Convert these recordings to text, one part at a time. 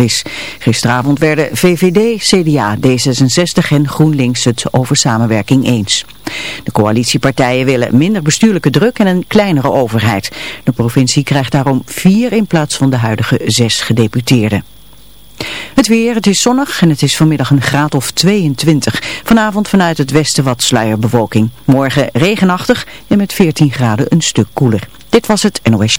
is. Gisteravond werden VVD, CDA, D66 en GroenLinks het over samenwerking eens. De coalitiepartijen willen minder bestuurlijke druk en een kleinere overheid. De provincie krijgt daarom vier in plaats van de huidige zes gedeputeerden. Het weer, het is zonnig en het is vanmiddag een graad of 22. Vanavond vanuit het westen wat sluierbewolking. Morgen regenachtig en met 14 graden een stuk koeler. Dit was het NOS.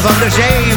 van de zee,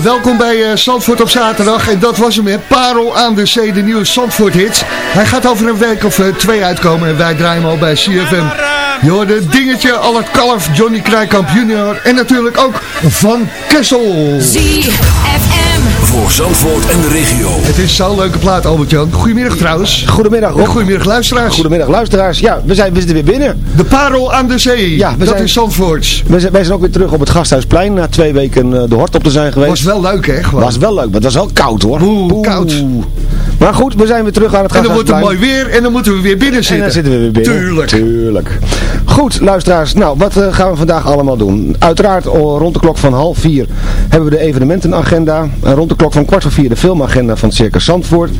Welkom bij uh, Zandvoort op zaterdag. En dat was hem, hè. Parel aan de zee, de nieuwe Zandvoort hits. Hij gaat over een week of uh, twee uitkomen en wij draaien hem al bij CFM. Je hoorde Dingetje, Albert Kalf, Johnny Krijkamp junior en natuurlijk ook Van Kessel. Voor Zandvoort en de regio. Het is zo'n leuke plaat, Albert-Jan. Goedemiddag trouwens. Goedemiddag Rob. Goedemiddag luisteraars. Goedemiddag luisteraars. Ja, we zijn, we zitten weer binnen. De Parel aan de zee. Ja, we dat zijn, is Zandvoort. We zijn, wij zijn ook weer terug op het Gasthuisplein na twee weken uh, de hort op te zijn geweest. Was wel leuk hè? Gewoon. Was wel leuk, maar het was wel koud hoor. Oeh, Oeh. koud. Maar goed, we zijn weer terug aan het Gasthuisplein. En dan wordt het mooi weer en dan moeten we weer binnen zitten. En dan zitten we weer binnen. Tuurlijk. Tuurlijk. Goed, luisteraars. Nou, wat uh, gaan we vandaag allemaal doen? Uiteraard oh, rond de klok van half vier hebben we de evenementenagenda. En rond de klok van kwart voor vier de filmagenda van Circus Zandvoort.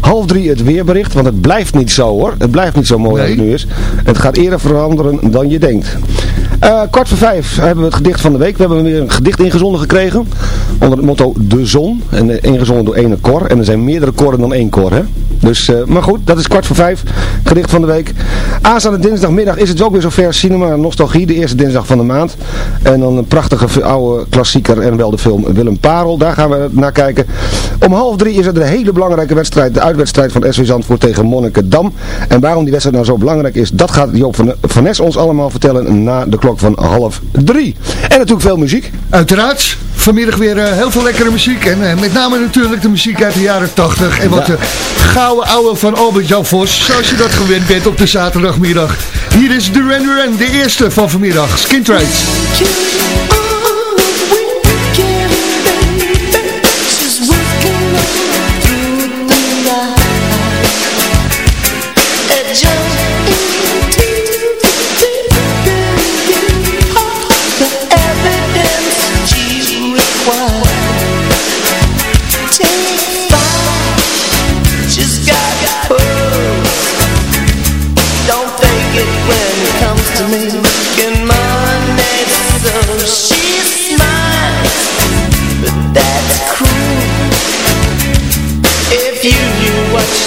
Half drie het weerbericht, want het blijft niet zo hoor. Het blijft niet zo mooi nee. als het nu is. Het gaat eerder veranderen dan je denkt. Uh, kwart voor vijf hebben we het gedicht van de week. We hebben weer een gedicht ingezonden gekregen. Onder het motto De Zon. En uh, ingezonden door ene kor. En er zijn meerdere koren dan één kor. Hè? Dus, uh, maar goed, dat is kwart voor vijf. Gedicht van de week. Aanstaande dinsdagmiddag is het ook weer zover. Cinema Nostalgie. De eerste dinsdag van de maand. En dan een prachtige oude klassieker. En wel de film Willem Parel. Daar gaan we naar kijken. Om half drie is er een hele belangrijke wedstrijd. De uitwedstrijd van SV Zandvoort tegen Monnikendam. En waarom die wedstrijd nou zo belangrijk is. Dat gaat Joop van, van Nes ons allemaal vertellen na de klok van half drie. En natuurlijk veel muziek. Uiteraard. Vanmiddag weer uh, heel veel lekkere muziek. En uh, met name natuurlijk de muziek uit de jaren 80. En wat de ouwe van Albert Jan Vos. Zoals je dat gewend bent op de zaterdagmiddag. Hier is Duran Duran, de eerste van vanmiddag. Skin Trade.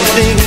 thing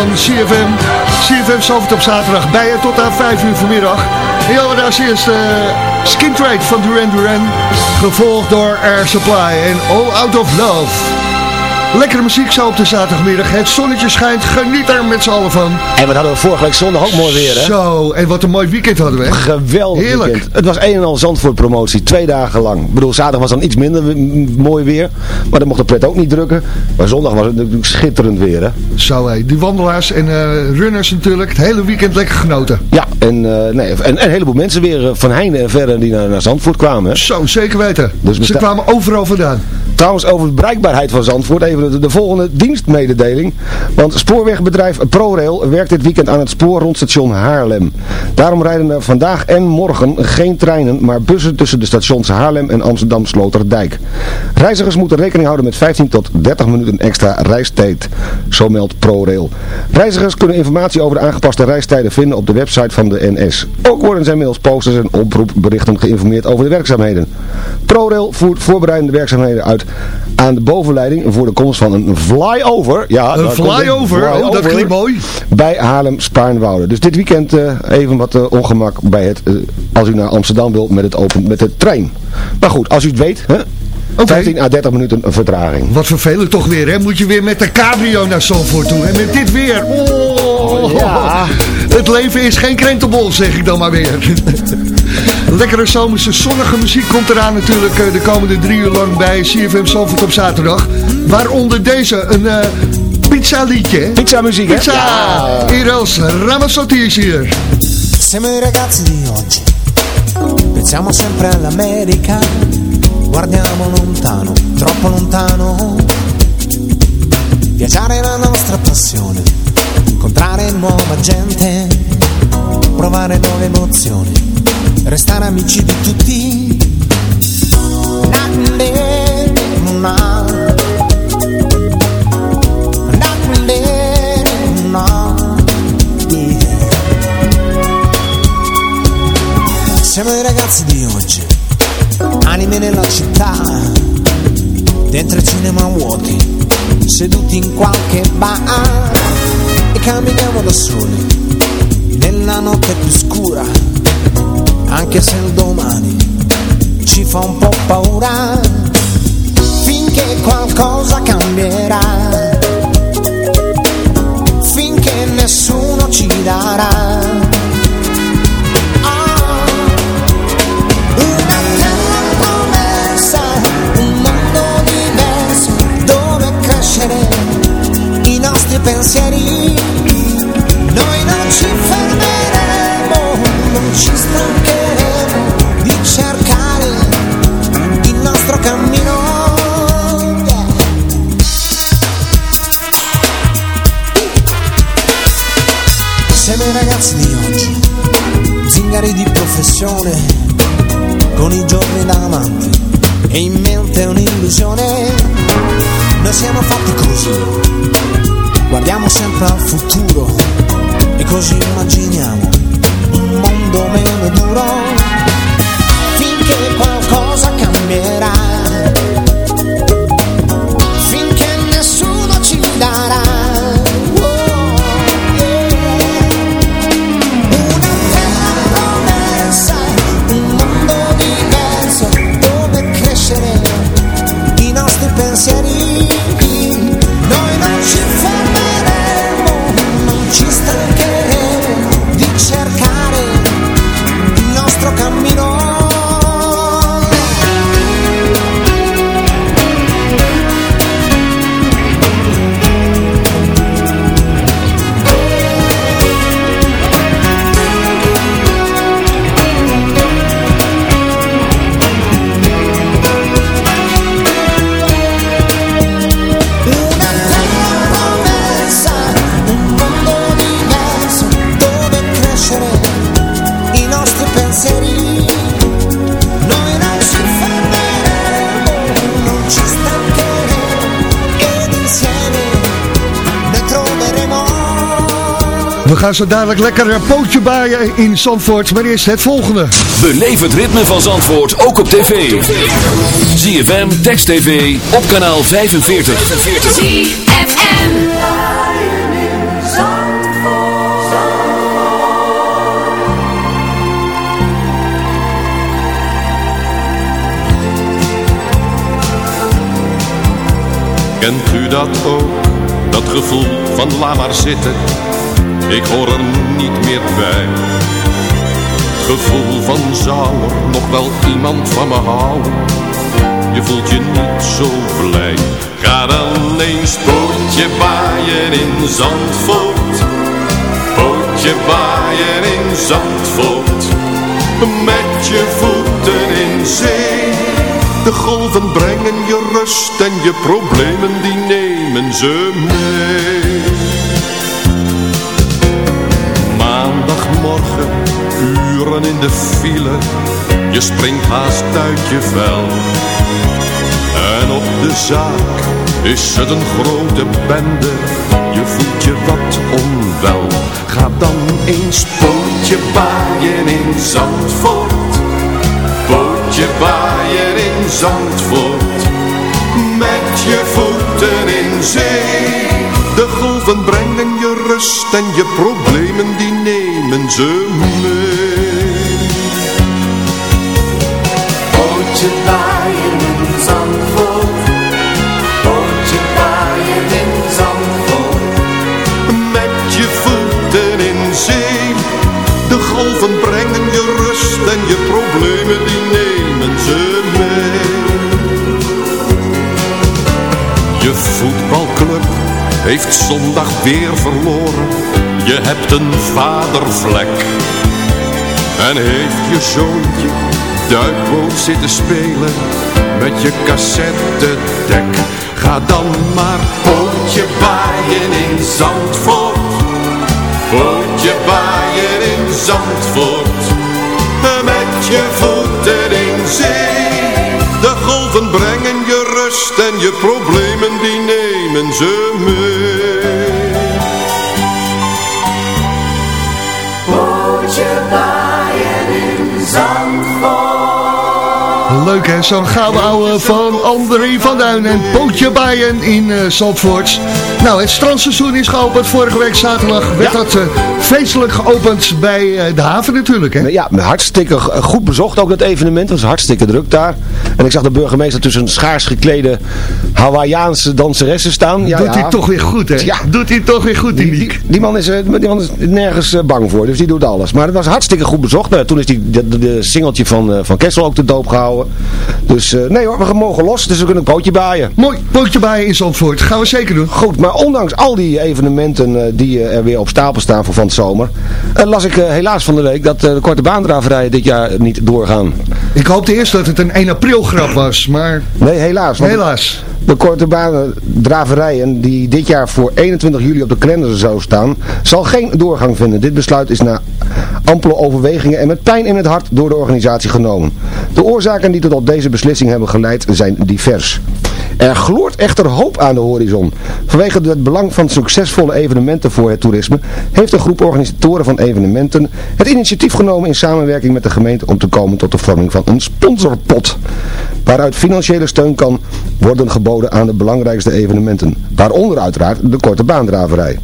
van CFM. CFM Zalvert op zaterdag bij je tot aan 5 uur vanmiddag. En daar is eerst eh, Skin Trade van Duran Duran. Gevolgd door Air Supply en All Out of Love. Lekkere muziek zo op de zaterdagmiddag. Het zonnetje schijnt, geniet er met z'n allen van. En wat hadden we vorige week zondag ook mooi weer, hè? Zo, en wat een mooi weekend hadden we. Geweldig Heerlijk. weekend. Het was een en al Zandvoort promotie, twee dagen lang. Ik bedoel, zaterdag was dan iets minder mooi weer, maar dan mocht de pret ook niet drukken. Maar zondag was het natuurlijk schitterend weer, hè? Zo, hé. Die wandelaars en eh, runners natuurlijk. Het hele weekend lekker genoten. Ja, en, eh, nee, en, en een heleboel mensen weer eh, van heinde en verre die naar, naar Zandvoort kwamen, hè? Zo, zeker weten. Dus Ze kwamen overal vandaan. Trouwens, over de bereikbaarheid van Zandvoort even de, de volgende dienstmededeling. Want spoorwegbedrijf ProRail werkt dit weekend aan het spoor rond station Haarlem. Daarom rijden er vandaag en morgen geen treinen, maar bussen tussen de stations Haarlem en Amsterdam Sloterdijk. Reizigers moeten rekening houden met 15 tot 30 minuten extra reistijd, zo meldt ProRail. Reizigers kunnen informatie over de aangepaste reistijden vinden op de website van de NS. Ook worden zij middels posters en oproepberichten geïnformeerd over de werkzaamheden. ProRail voert voorbereidende werkzaamheden uit aan de bovenleiding voor de komst van een flyover. Ja, Een flyover, oh, dat klinkt mooi. Bij Haarlem-Spaarnwoude. Dus dit weekend eh, even wat eh, ongemak bij het, eh, als u naar Amsterdam wilt met, het open, met de trein. Maar goed, als u het weet, hè, 15 à 30 minuten vertraging. Wat vervelend toch weer, hè? Moet je weer met de cabrio naar Zandvoort toe. En met dit weer. Oh, ja. Het leven is geen krentenbol, zeg ik dan maar weer. Lekkere zomerse zonnige muziek komt eraan natuurlijk eh, de komende drie uur lang bij CFM Zandvoort op zaterdag. Waaronder deze, een eh, pizza liedje. Pizza muziek, hè? Pizza! Ja. Eros Ramazzotti is hier. Siamo i ragazzi di oggi, pensiamo sempre all'America, guardiamo lontano, troppo lontano. Viaggiare è la nostra passione, incontrare nuova gente, provare nuove emozioni, restare amici di tutti. Siamo i ragazzi di oggi, anime nella città, dentro i cinema vuoti, seduti in qualche bar. E camminiamo da soli, nella notte più scura, anche se il domani ci fa un po' paura, finché qualcosa cambierà, finché nessuno ci darà. Nostri pensieri. Noi non ci fermeremo, non ci stancheremo zingari di professione, con i giorni davanti e in mente un'illusione. Noi siamo fatti così, guardiamo sempre al futuro e così immaginiamo un mondo meno duro. Finché qualcosa cambierà, We gaan zo dadelijk lekker een pootje baaien in Zandvoort. Maar eerst het volgende. Beleef het ritme van Zandvoort ook op tv. ZFM, Text TV, op kanaal 45. ZFM. Kent u dat ook, dat gevoel van laat maar zitten, ik hoor er niet meer bij. Het gevoel van zou nog wel iemand van me houden, je voelt je niet zo blij. Ga dan eens pootje baaien in Zandvoort, pootje baaien in Zandvoort, met je voeten in zee. De golven brengen je rust en je problemen die nemen ze mee. Maandagmorgen, uren in de file, je springt haast uit je vel. En op de zaak is het een grote bende, je voelt je wat onwel. Ga dan eens pootje baaien in Zandvoort. Pootje baaien in Zandvoort met je voeten in zee. De golven brengen je rust en je problemen die nemen ze mee. Bootje baaien in Zandvoort. Bootje baaien in Zandvoort. Met je voeten in zee. De golven brengen je rust en je problemen die nemen ze mee. Je voetbalclub heeft zondag weer verloren. Je hebt een vadervlek. En heeft je zoontje duikboot zitten spelen met je cassettedek. Ga dan maar pootje baaien in Zandvoort. Pootje baaien in Zandvoort. Met je voeten in zee. De golven brengen je rust en je problemen die nemen ze mee. Leuk hè, zo'n gouden ouwe van André van Duin en Pootje Bijen in eh Zandvoort. Nou, het strandseizoen is geopend. Vorige week zaterdag werd dat eh, feestelijk geopend bij eh, de haven natuurlijk hè. Ja, hartstikke goed bezocht ook dat evenement. Het was hartstikke druk daar. En ik zag de burgemeester tussen schaars geklede Hawaïaanse danseressen staan. Ja, Doet ja. hij toch weer goed hè? Ja. Doet hij toch weer goed die Die, die, man is, eh, die man is nergens eh, bang voor, dus die doet alles. Maar het was hartstikke goed bezocht. Nou, toen is die, de, de, de singeltje van, eh, van Kessel ook te doop gehouden. Dus nee hoor, we mogen los, dus we kunnen een pootje baaien. Mooi, Pootje Bijen in Zandvoort. Gaan we zeker doen. Goed, maar ondanks al die evenementen die er weer op stapel staan voor van het zomer, las ik helaas van de week dat de korte baandraverijen dit jaar niet doorgaan. Ik hoopte eerst dat het een 1 april grap was, maar Nee, helaas. helaas. De korte banendraverijen die dit jaar voor 21 juli op de kalender zou staan, zal geen doorgang vinden. Dit besluit is na ampele overwegingen en met pijn in het hart door de organisatie genomen. De oorzaken die tot deze beslissing hebben geleid zijn divers. Er gloort echter hoop aan de horizon. Vanwege het belang van succesvolle evenementen voor het toerisme heeft een groep organisatoren van evenementen het initiatief genomen in samenwerking met de gemeente om te komen tot de vorming van een sponsorpot. Waaruit financiële steun kan worden geboden aan de belangrijkste evenementen. Waaronder uiteraard de korte baandraverij.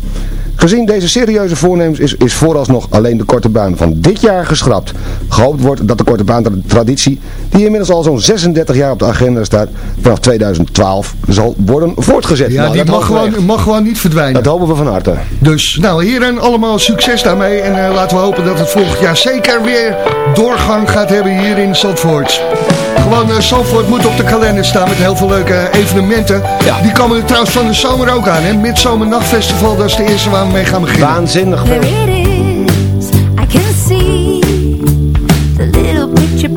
Gezien deze serieuze voornemens is, is vooralsnog alleen de korte baan van dit jaar geschrapt. Gehoopt wordt dat de korte baan traditie, die inmiddels al zo'n 36 jaar op de agenda staat, vanaf 2012 zal worden voortgezet. Ja, Nou, die mag gewoon, mag gewoon niet verdwijnen. Dat hopen we van harte. Dus, nou, heren, allemaal succes daarmee. En eh, laten we hopen dat het volgend jaar zeker weer doorgang gaat hebben hier in Zandvoort. Gewoon, eh Zandvoort moet op de kalender staan met heel veel leuke evenementen. Ja. Die komen er trouwens van de zomer ook aan, hè. Midzomer Nachtfestival, dat is de eerste waar we mee gaan beginnen. Waanzinnig. There it is, I can see the little picture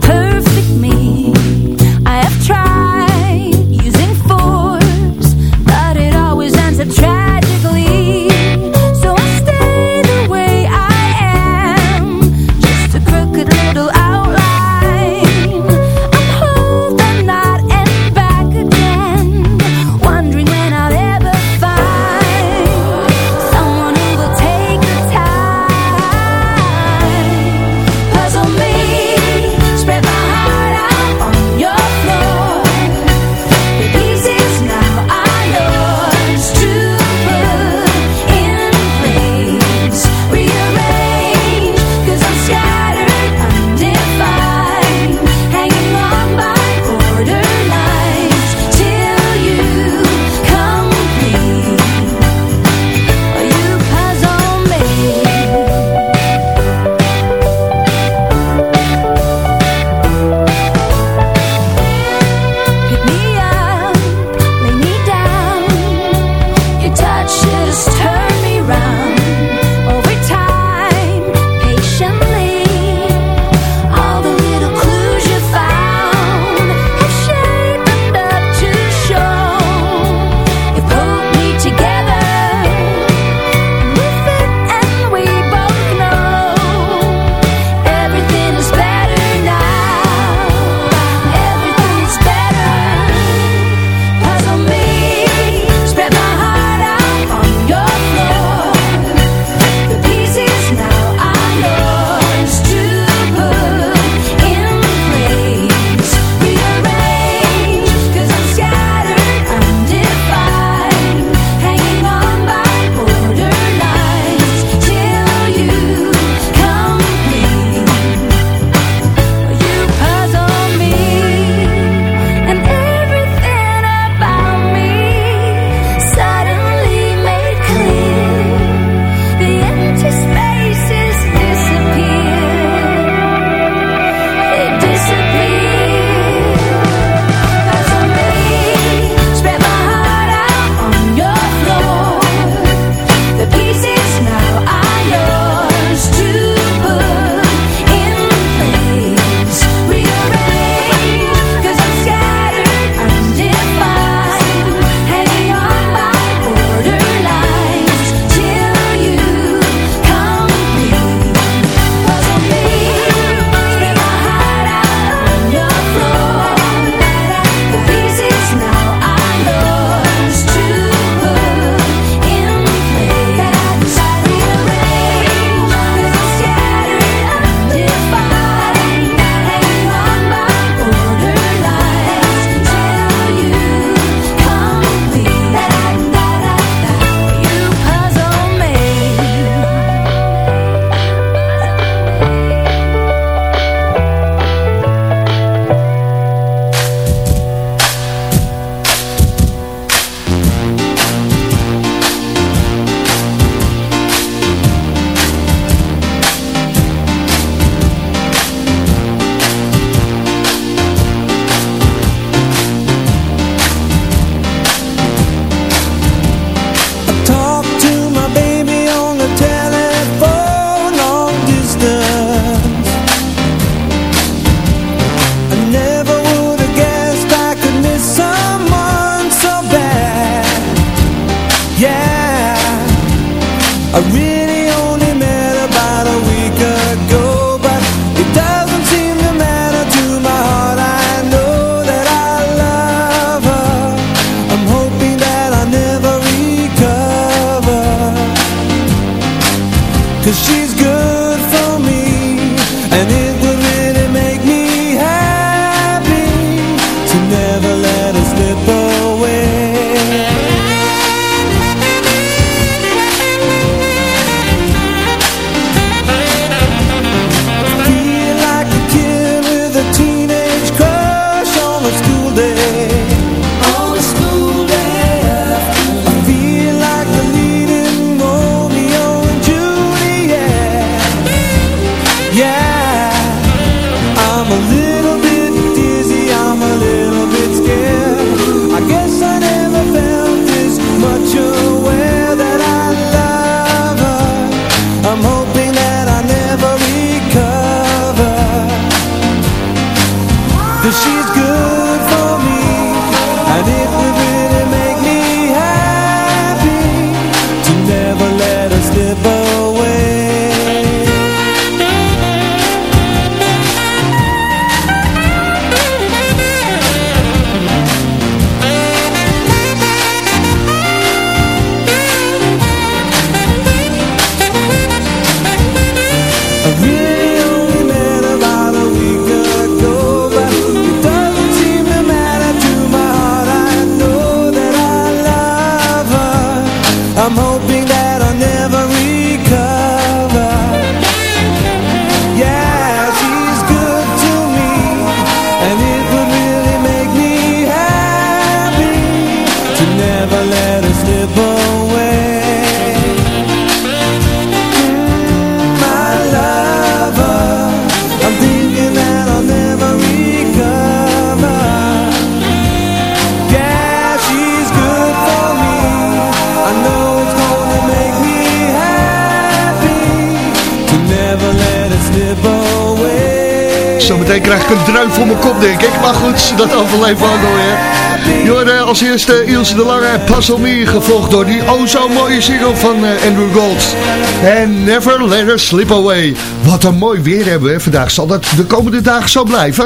Zometeen krijg ik een druif voor mijn kop, denk ik. Maar goed, dat overleven we alweer. Jorden, als eerste Ilse de Lange en Puzzle Me, gevolgd door die oh zo mooie single van eh, Andrew Gold. En Never Let Her Slip Away. Wat een mooi weer hebben we vandaag. Zal dat de komende dagen zo blijven?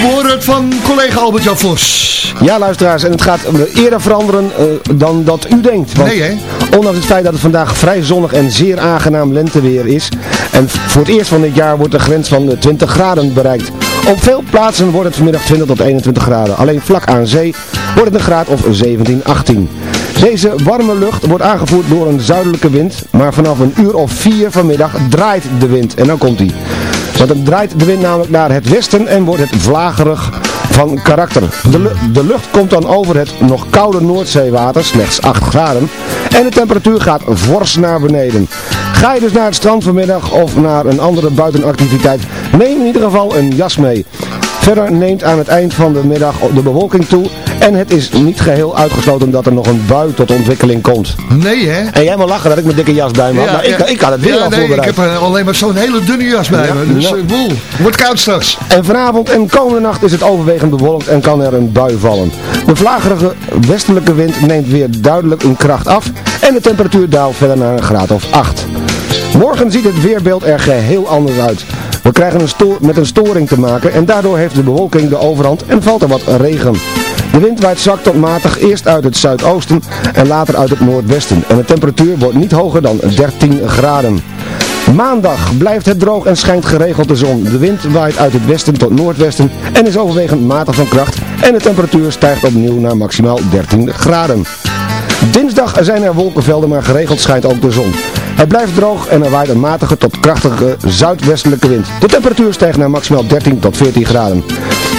We horen het van collega Albert-Jan Vos. Ja, luisteraars, en het gaat eerder veranderen eh, dan dat u denkt. Want Nee, hè? Ondanks het feit dat het vandaag vrij zonnig en zeer aangenaam lenteweer is. En voor het eerst van dit jaar wordt de grens van de 20 graden bereikt. Op veel plaatsen wordt het vanmiddag 20 tot 21 graden. Alleen vlak aan zee wordt het een graad of 17, 18. Deze warme lucht wordt aangevoerd door een zuidelijke wind. Maar vanaf een uur of 4 vanmiddag draait de wind. En dan komt hij. Want dan draait de wind namelijk naar het westen en wordt het vlagerig van karakter. De, de lucht komt dan over het nog koude Noordzeewater, slechts 8 graden. En de temperatuur gaat fors naar beneden. Ga je dus naar het strand vanmiddag of naar een andere buitenactiviteit, neem in ieder geval een jas mee. Verder neemt aan het eind van de middag de bewolking toe en het is niet geheel uitgesloten dat er nog een bui tot ontwikkeling komt. Nee, hè? En jij mag lachen dat ik mijn dikke jas bij me had, maar ik, ik had het weer ja, al nee, ik voorbereid. heb eh, alleen maar zo'n hele dunne jas bij Ja, me. Dus ja. eh, boel, wordt koud straks. En vanavond en komende nacht is het overwegend bewolkt en kan er een bui vallen. De vlagerige westelijke wind neemt weer duidelijk in kracht af en de temperatuur daalt verder naar een graad of 8. Morgen ziet het weerbeeld er geheel anders uit. We krijgen een met een storing te maken en daardoor heeft de bewolking de overhand en valt er wat regen. De wind waait zwak tot matig eerst uit het zuidoosten en later uit het noordwesten. En de temperatuur wordt niet hoger dan 13 graden. Maandag blijft het droog en schijnt geregeld de zon. De wind waait uit het westen tot noordwesten en is overwegend matig van kracht. En de temperatuur stijgt opnieuw naar maximaal 13 graden. Dinsdag zijn er wolkenvelden, maar geregeld schijnt ook de zon. Het blijft droog en er waait een matige tot krachtige zuidwestelijke wind. De temperatuur stijgt naar maximaal 13 tot 14 graden.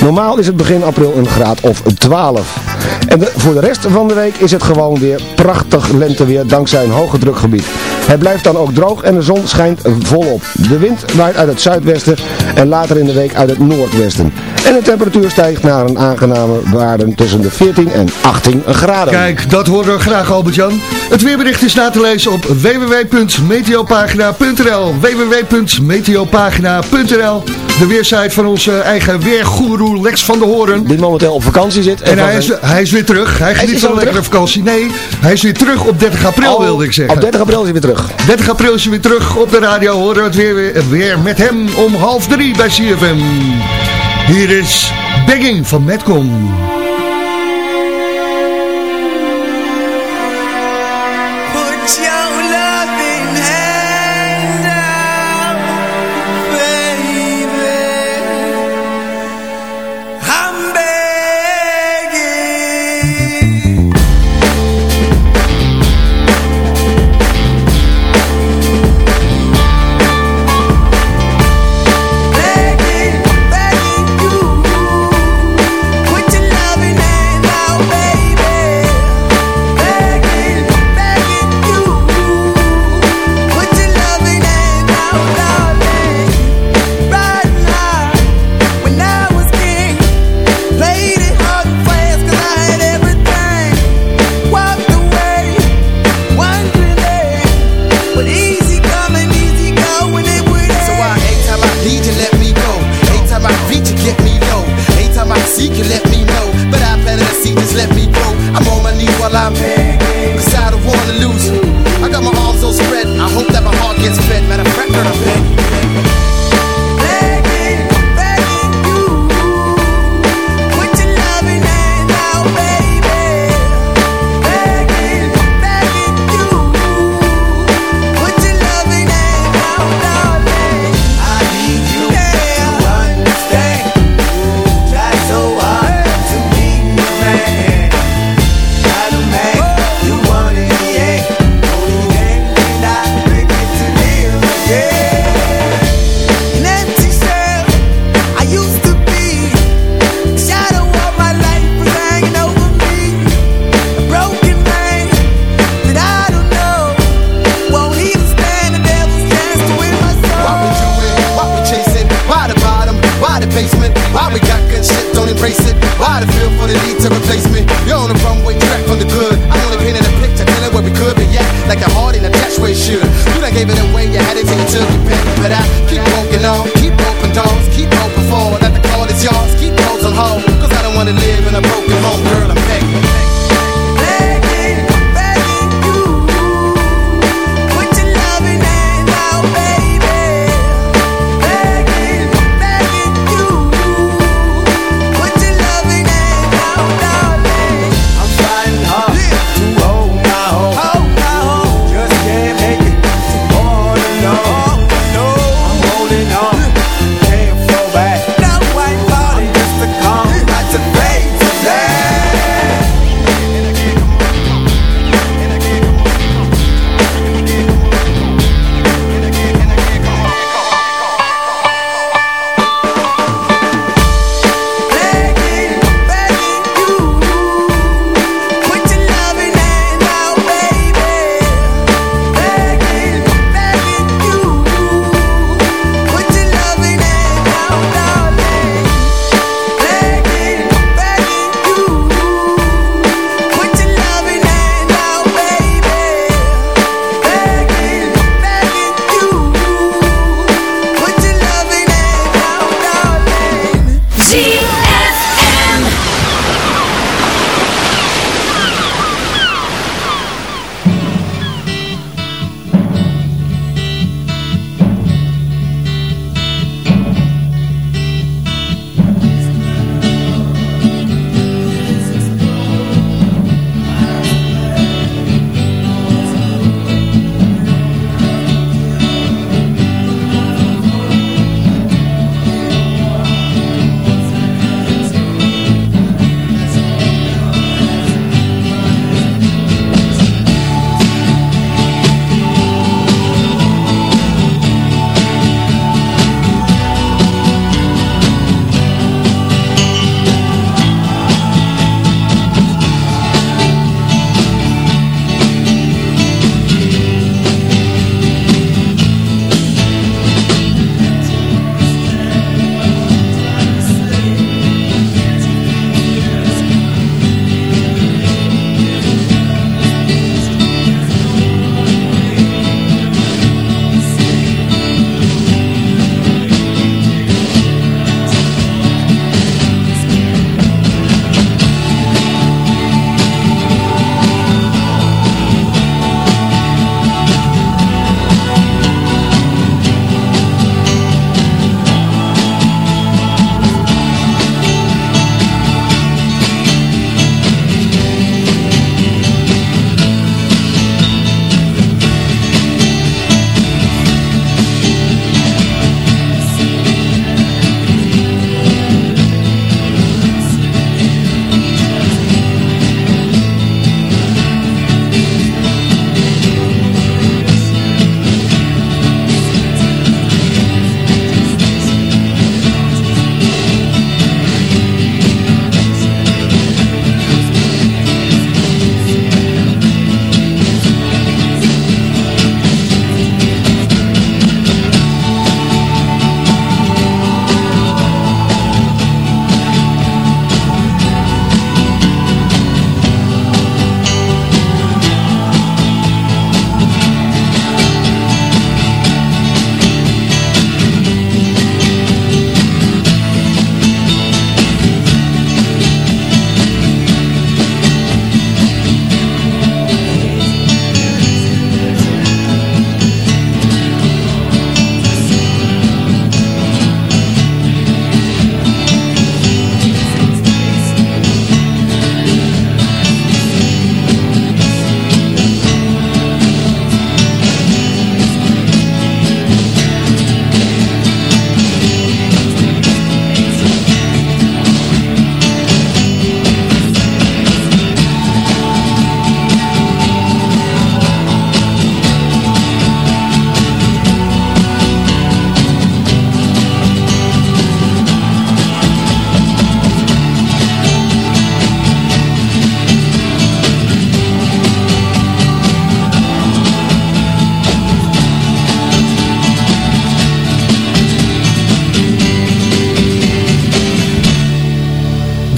Normaal is het begin april een graad of 12. En de- voor de rest van de week is het gewoon weer prachtig lenteweer dankzij een hoge drukgebied. Het blijft dan ook droog en de zon schijnt volop. De wind waait uit het zuidwesten en later in de week uit het noordwesten. En de temperatuur stijgt naar een aangename waarde tussen de 14 en 18 graden. Kijk, dat horen we graag Albert-Jan. Het weerbericht is na te lezen op www.meteopagina.nl www.meteopagina.nl De weersite van onze eigen weergoeroe Lex van der Hoorn. Die momenteel op vakantie zit. En hij is, hij is weer terug. Hij geniet van een lekkere vakantie. Nee, hij is weer terug op 30 april Oh, wilde ik zeggen. Op 30 april is hij weer terug. 30 april is hij weer terug op de radio. Horen we het weer, weer, weer met hem om half drie bij CFM. Hier is Begging van Metcom.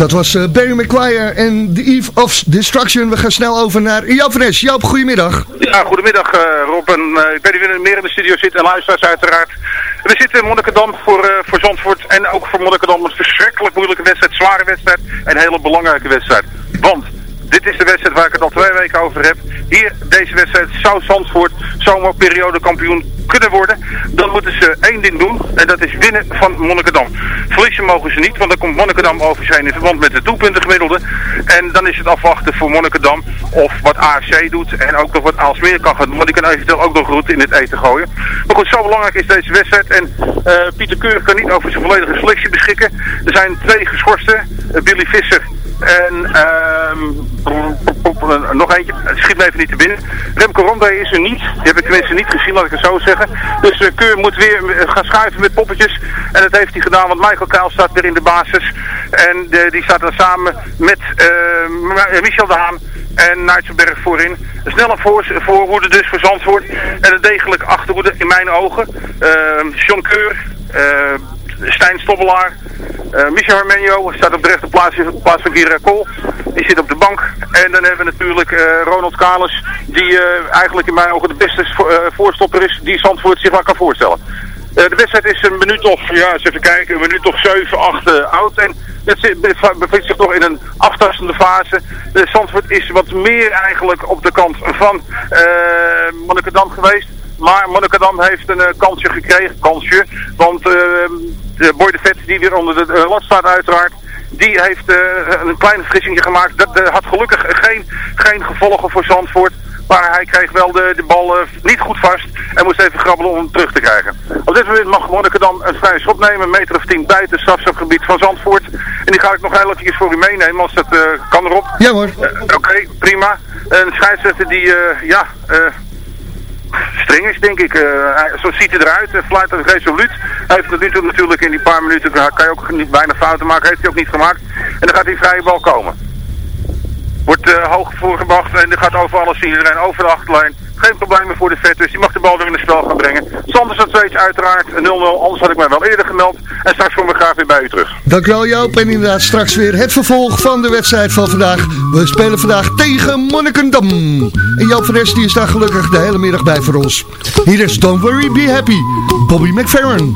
Dat was eh, Barry McGuire en The Eve of Destruction. We gaan snel over naar Joop Fres. Joop, goedemiddag. Ja, goedemiddag uh, Rob. En, uh, ik niet wie meer in de studio zit en luisteraars uiteraard. We zitten in Monnikendam voor, voor Zandvoort en ook voor Monnikendam een verschrikkelijk moeilijke wedstrijd, zware wedstrijd en een hele belangrijke wedstrijd. Want dit is de wedstrijd waar ik het al twee weken over heb. Hier, deze wedstrijd, zou Zandvoort zomerperiode kampioen kunnen worden. Dan moeten ze één ding doen. En dat is winnen van Monnikendam. Verliezen mogen ze niet, want dan komt Monnikendam over zijn in verband met de doelpuntengemiddelde. En dan is het afwachten voor Monnikendam of wat AFC doet. En ook nog wat Aalsmeer kan gaan doen. Want die kan eventueel ook nog route in het eten gooien. Maar goed, zo belangrijk is deze wedstrijd. En uh, Pieter Keur kan niet over zijn volledige selectie beschikken. Er zijn twee geschorsten. Uh, Billy Visser en uh, nog eentje, het schiet me even niet te binnen. Remco Ronde is er niet. Die heb ik tenminste niet gezien, laat ik het zo zeggen. Dus uh, Keur moet weer gaan schuiven met poppetjes. En dat heeft hij gedaan, want Michael Kuil staat weer in de basis. En de, die staat dan samen met uh, Michel de Haan en Nijtsenberg voorin. Een snelle voor, voorhoede dus voor Zandvoort. En een degelijk achterhoede in mijn ogen. John Keur, Stijn Stobbelaar, uh, Michel Armenio staat op de rechterplaats plaats van Gira Kool. Die zit op de bank. En dan hebben we natuurlijk uh, Ronald Kalis, die uh, eigenlijk in mijn ogen de beste voorstopper is die Zandvoort zich wel kan voorstellen. de wedstrijd is een minuut of, ja, eens kijken, een minuut of 7, 8 oud. En het bevindt zich nog in een aftastende fase. Zandvoort is wat meer eigenlijk op de kant van Monnikendam geweest. Maar Monnikendam heeft een uh, kansje gekregen, kansje. Want uh, de Boy de Vet, die weer onder de uh, lat staat uiteraard, die heeft een klein vergissingje gemaakt. Dat had gelukkig geen, geen gevolgen voor Zandvoort. Maar hij kreeg wel de, de bal niet goed vast en moest even grabbelen om hem terug te krijgen. Op dit moment mag Monnikendam een vrije schop nemen, een meter of tien buiten het strafschopgebied van Zandvoort. En die ga ik nog heel even voor u meenemen, als dat kan erop. Ja hoor. Oké, prima. Een scheidsrechter die, ja streng is, denk ik. Uh, zo ziet hij eruit. Uh, fluit het resoluut. Hij heeft tot nu toe natuurlijk in die paar minuten, kan je ook niet bijna fouten maken, heeft hij ook niet gemaakt. En dan gaat die vrije bal komen. Wordt uh, hoog voorgebracht en die gaat over alles. Iedereen over de achterlijn. Geen problemen voor de vet, dus die mag de bal weer in het spel gaan brengen. Sanders dat steeds uiteraard 0-0, anders had ik mij wel eerder gemeld. En straks kom ik graag weer bij u terug. Dankjewel Joop en inderdaad straks weer het vervolg van de wedstrijd van vandaag. We spelen vandaag tegen Monnikendam. En Joop van die is daar gelukkig de hele middag bij voor ons. Hier is Don't Worry Be Happy, Bobby McFerrin.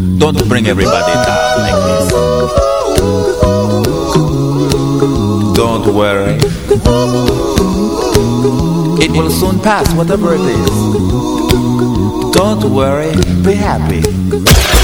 Don't bring everybody down like this. Don't worry. It will soon pass, whatever it is. Don't worry, be happy.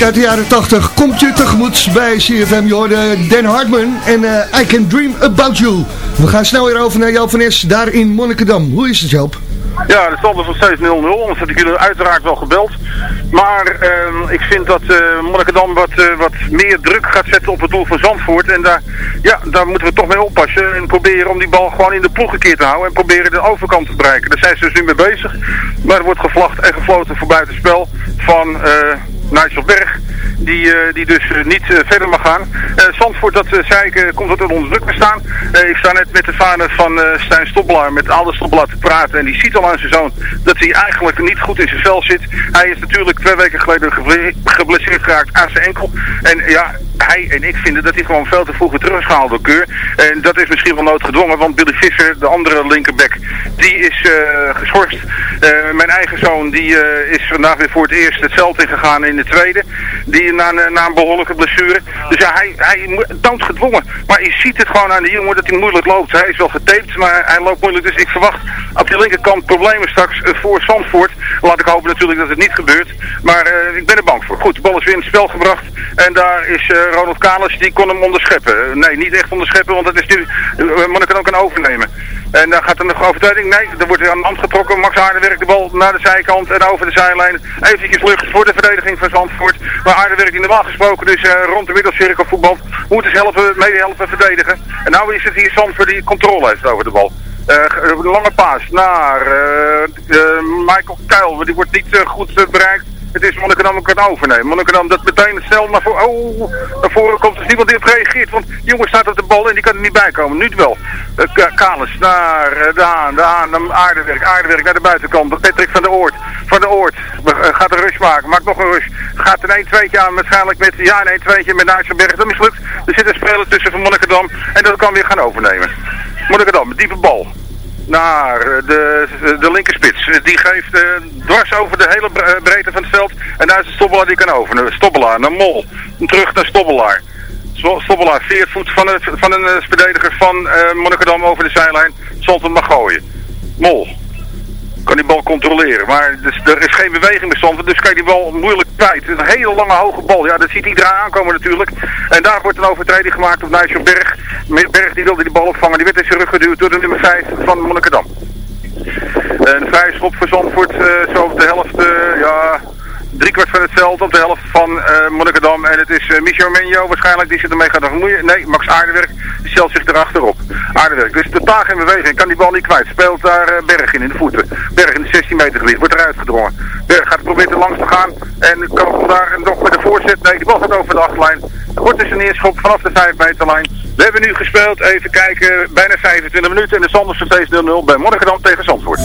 Muziek uit de jaren 80 komt je tegemoet bij CFM. Je hoorde Hartman en eh, I Can Dream About You. We gaan snel weer over naar Joop van Es, daar in Monnikendam. Hoe is het Joop? Ja, de stand is nog steeds 0-0, anders had ik jullie uiteraard wel gebeld. Maar ehm, ik vind dat uh, Monnikendam wat, eh, wat meer druk gaat zetten op het doel van Zandvoort. En daar, ja, daar moeten we toch mee oppassen. En proberen om die bal gewoon in de ploeg te houden. En proberen de overkant te bereiken. Daar zijn ze dus nu mee bezig. Maar er wordt gevlacht en gefloten voor buitenspel van... Nigel Berg, die, eh, die dus eh, niet eh, verder mag gaan. Zandvoort, dat zei ik, komt dat onder druk te staan. ik sta net met de vader van Stijn Stobbelaar, met Alde Stobbelaar te praten. En die ziet al aan zijn zoon dat hij eigenlijk niet goed in zijn vel zit. Hij is natuurlijk twee weken geleden geblesseerd geraakt aan zijn enkel. En ja, hij en ik vinden dat hij gewoon veel te vroeg terug is gehaald door Keur. En dat is misschien wel noodgedwongen, want Billy Visser, de andere linkerback, die is geschorst. mijn eigen zoon, die is vandaag weer voor het eerst het veld ingegaan in de tweede. Die na, een behoorlijke blessure. Dus ja, hij, hij gedwongen. Maar je ziet het gewoon aan de jongen dat hij moeilijk loopt. Hij is wel getaped, maar hij loopt moeilijk. Dus ik verwacht op de linkerkant problemen straks eh, voor Zandvoort. Laat ik hopen natuurlijk dat het niet gebeurt. Maar uh, ik ben er bang voor. Goed, de bal is weer in het spel gebracht. En daar is uh, Ronald Kalis, die kon hem onderscheppen. nee, niet echt onderscheppen, want dat is nu... Uh, Monniken ook kan overnemen. En dan gaat er nog overtreding. Nee, er wordt weer aan de hand getrokken. Max Aardenwerk de bal naar de zijkant en over de zijlijn. Eventjes lucht voor de verdediging van Zandvoort. Maar Aardenwerk die normaal gesproken dus uh, rond de middelcirkel voetbal moet dus helpen, mede helpen verdedigen. En nou is het hier Zandvoort die controle heeft over de bal. Uh, lange paas naar uh, Michael Kuil. Die wordt niet goed bereikt. Het is Monnikendam kan overnemen. Monnikendam dat meteen snel naar voren. Oh, naar voren komt dus niemand die op reageert. Want jongen staat op de bal en die kan er niet bij komen. Nu wel. Uh, Kalis naar uh, de Haan. De Haan naar Aardewerk. Aardewerk naar de buitenkant. Patrick van der Oort. Van der Oort uh, gaat een rush maken. Maakt nog een rush. Gaat een 1-2'tje aan. Waarschijnlijk met ja, een 1-2'tje met Nijsselberg. Dat mislukt. Er zit een speler tussen van Monnikendam. En dat kan weer gaan overnemen. Monnikendam, diepe bal naar eh, de, de linkerspits. Die geeft uh, dwars over de hele eh, breedte van het veld. En daar is de Stobbelaar die kan over. Stobbelaar naar Mol. Terug naar Stobbelaar. Stobbelaar, 40 voet van, het, van een verdediger van uh, over de zijlijn. Het mag gooien. Mol kan die bal controleren. Maar dus, er is geen beweging meer stand, dus kan je die bal moeilijk kwijt. Een hele lange hoge bal, ja dat ziet iedereen aankomen natuurlijk. En daar wordt een overtreding gemaakt op Nigel Berg. Berg die wilde die bal opvangen, die werd in zijn rug geduwd door de nummer 5 van Monnikendam. Een vrije schop voor Zandvoort, uh, zo op de helft, uh, ja driekwart van het veld op de helft van uh, Monnikendam. En het is uh, Michel Menjo waarschijnlijk die zich ermee gaat vermoeien. Nee, Max Aardewerk stelt zich erachterop. Aardewerk, dus totaal geen beweging. Kan die bal niet kwijt. Speelt daar uh, Berg in, in de voeten. Berg in de 16 meter gebied. Wordt eruit gedrongen. Berg gaat proberen langs te gaan. En kan daar nog met de voorzet. Nee, die bal gaat over de achterlijn. Wordt dus een neerschop vanaf de 5 meterlijn. We hebben nu gespeeld, even kijken, bijna 25 minuten. En de stand is steeds 0-0 bij Monnikendam tegen Zandvoort.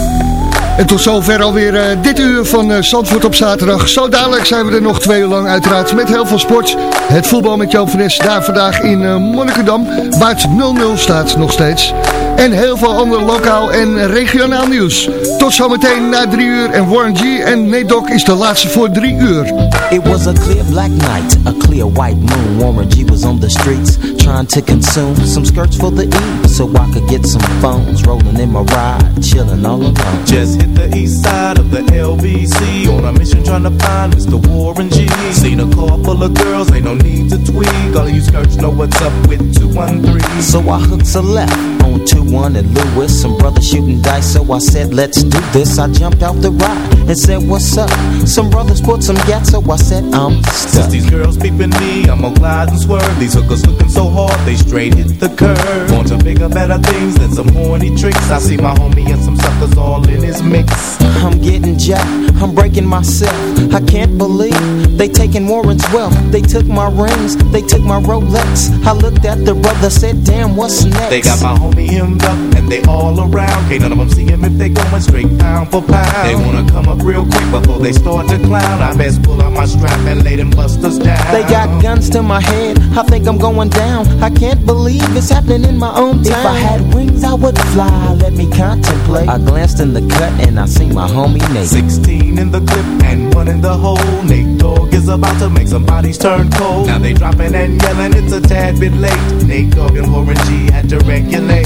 En tot zover alweer uh, dit uur van uh, Zandvoort op zaterdag. Zo dadelijk zijn we er nog twee uur lang uiteraard met heel veel sport. Het voetbal met Joop van Es daar vandaag in uh, Monnikendam. Waar het 0-0 staat nog steeds. En heel veel ander lokaal en regionaal nieuws. Tot zometeen na drie uur. En Warren G en Nate Dogg is de laatste voor drie uur. It was a clear black night, a clear white moon. Warren G was on the streets trying to consume some skirts for the E. So I could get some phones rolling in my ride, chilling all alone. Just hit the east side of the LBC on a mission trying to find Mr. Warren G. Seen a car full of girls, ain't no need to tweak. All of you skirts know what's up with 213. So I hooked a left on 2-1 at Lewis. Some brothers shooting dice, so I said, let's do this. I jumped out the ride and said, what's up? Some brothers put some gas, so I said, I'm stuck. Since these girls peeping me, I'm gonna glide and swerve. These hookers looking so hard, they straight hit the curve. Want to bigger, better things than some horny tricks. I see my homie and some suckers all in his mix. I'm getting jacked, I'm breaking myself. I can't believe they taking Warren's wealth. They took my rings, they took my Rolex. I looked at the brother, said, damn, what's next? They got my homie hemmed up and they all around. Can't none of them see him if they going straight pound for pound. They wanna come up real quick before they start to clown. I best pull out my strap and lay them busters down. They got guns to my head, I think I'm going down. I can't believe it's happening in my own town. If I had wings, I would fly. Let me contemplate. I glanced in the cut and I see my homie Nate. 16 in the clip and one in the hole. Nate Dogg is about to make some bodies turn cold. Now they dropping and yelling, it's a tad bit late. Nate Dogg and Warren G had to regulate.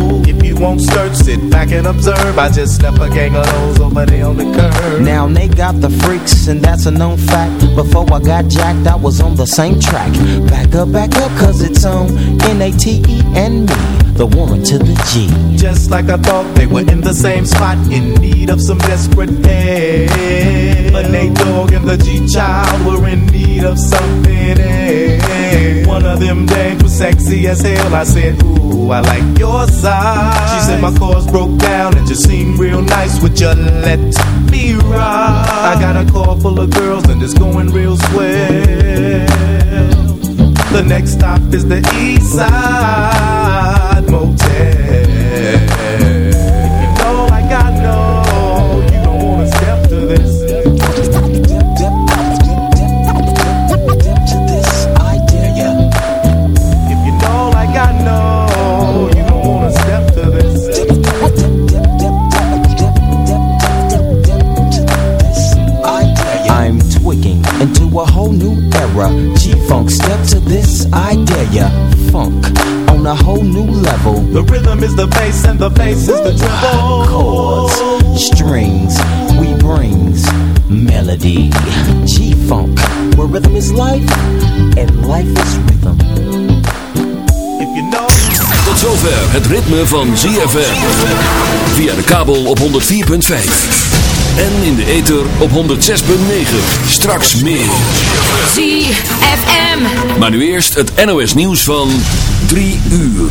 and observe. I just slept a gang of those over there on the curb. Now they got the freaks, and that's a known fact. Before I got jacked, I was on the same track. Back up, back up, cause it's on N-A-T-E and me, the woman to the G. Just like I thought they were in the same spot, in need of some desperate help. But Nate Dogg and the G-Child were in need of something else. One of them dames was sexy as hell. I said, ooh, I like your side. She said my chords broke down and just seemed real nice. Would you let me ride? I got a car full of girls and it's going real swell. The next stop is the East Side Motel. Whole new level. The rhythm is the bass and the bass is the treble. Chords, strings, we brings melody. G-Funk, where rhythm is life and life is rhythm. If you know. Tot zover het ritme van ZFM. Via de kabel op 104.5. En in de ether op 106.9. Straks meer. ZFM. Maar nu eerst het NOS nieuws van 3 uur.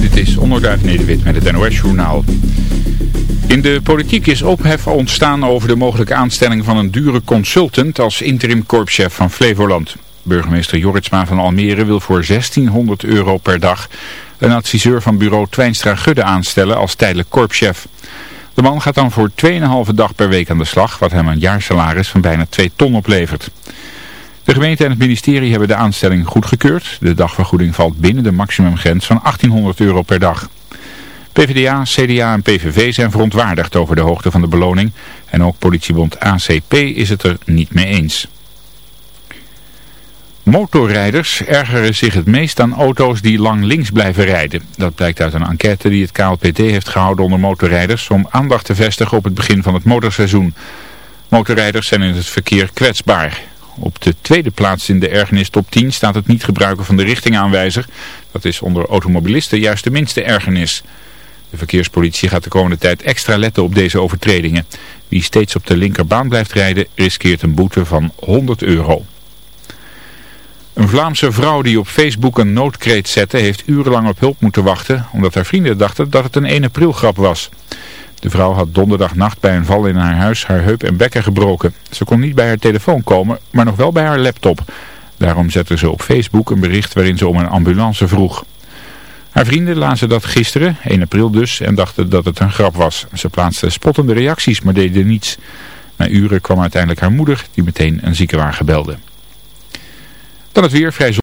Dit is Onderduif Nederwit met het NOS-journaal. In de politiek is ophef ontstaan over de mogelijke aanstelling van een dure consultant als interim korpschef van Flevoland. Burgemeester Jorritsma van Almere wil voor 1600 euro per dag een adviseur van bureau Twijnstra Gudde aanstellen als tijdelijk korpschef. De man gaat dan voor 2,5 dag per week aan de slag, wat hem een jaarsalaris van bijna 2 ton oplevert. De gemeente en het ministerie hebben de aanstelling goedgekeurd. De dagvergoeding valt binnen de maximumgrens van 1800 euro per dag. PvdA, CDA en PVV zijn verontwaardigd over de hoogte van de beloning. En ook politiebond ACP is het er niet mee eens. Motorrijders ergeren zich het meest aan auto's die lang links blijven rijden. Dat blijkt uit een enquête die het KLPT heeft gehouden onder motorrijders om aandacht te vestigen op het begin van het motorseizoen. Motorrijders zijn in het verkeer kwetsbaar. Op de tweede plaats in de ergernis top 10 staat het niet gebruiken van de richtingaanwijzer. Dat is onder automobilisten juist de minste ergernis. De verkeerspolitie gaat de komende tijd extra letten op deze overtredingen. Wie steeds op de linkerbaan blijft rijden riskeert een boete van 100 euro. Een Vlaamse vrouw die op Facebook een noodkreet zette heeft urenlang op hulp moeten wachten omdat haar vrienden dachten dat het een 1 april grap was. De vrouw had donderdagnacht bij een val in haar huis haar heup en bekken gebroken. Ze kon niet bij haar telefoon komen, maar nog wel bij haar laptop. Daarom zette ze op Facebook een bericht waarin ze om een ambulance vroeg. Haar vrienden lazen dat gisteren, 1 april dus, en dachten dat het een grap was. Ze plaatsten spottende reacties, maar deden niets. Na uren kwam uiteindelijk haar moeder, die meteen een ziekenwagen belde. Dan het weer vrij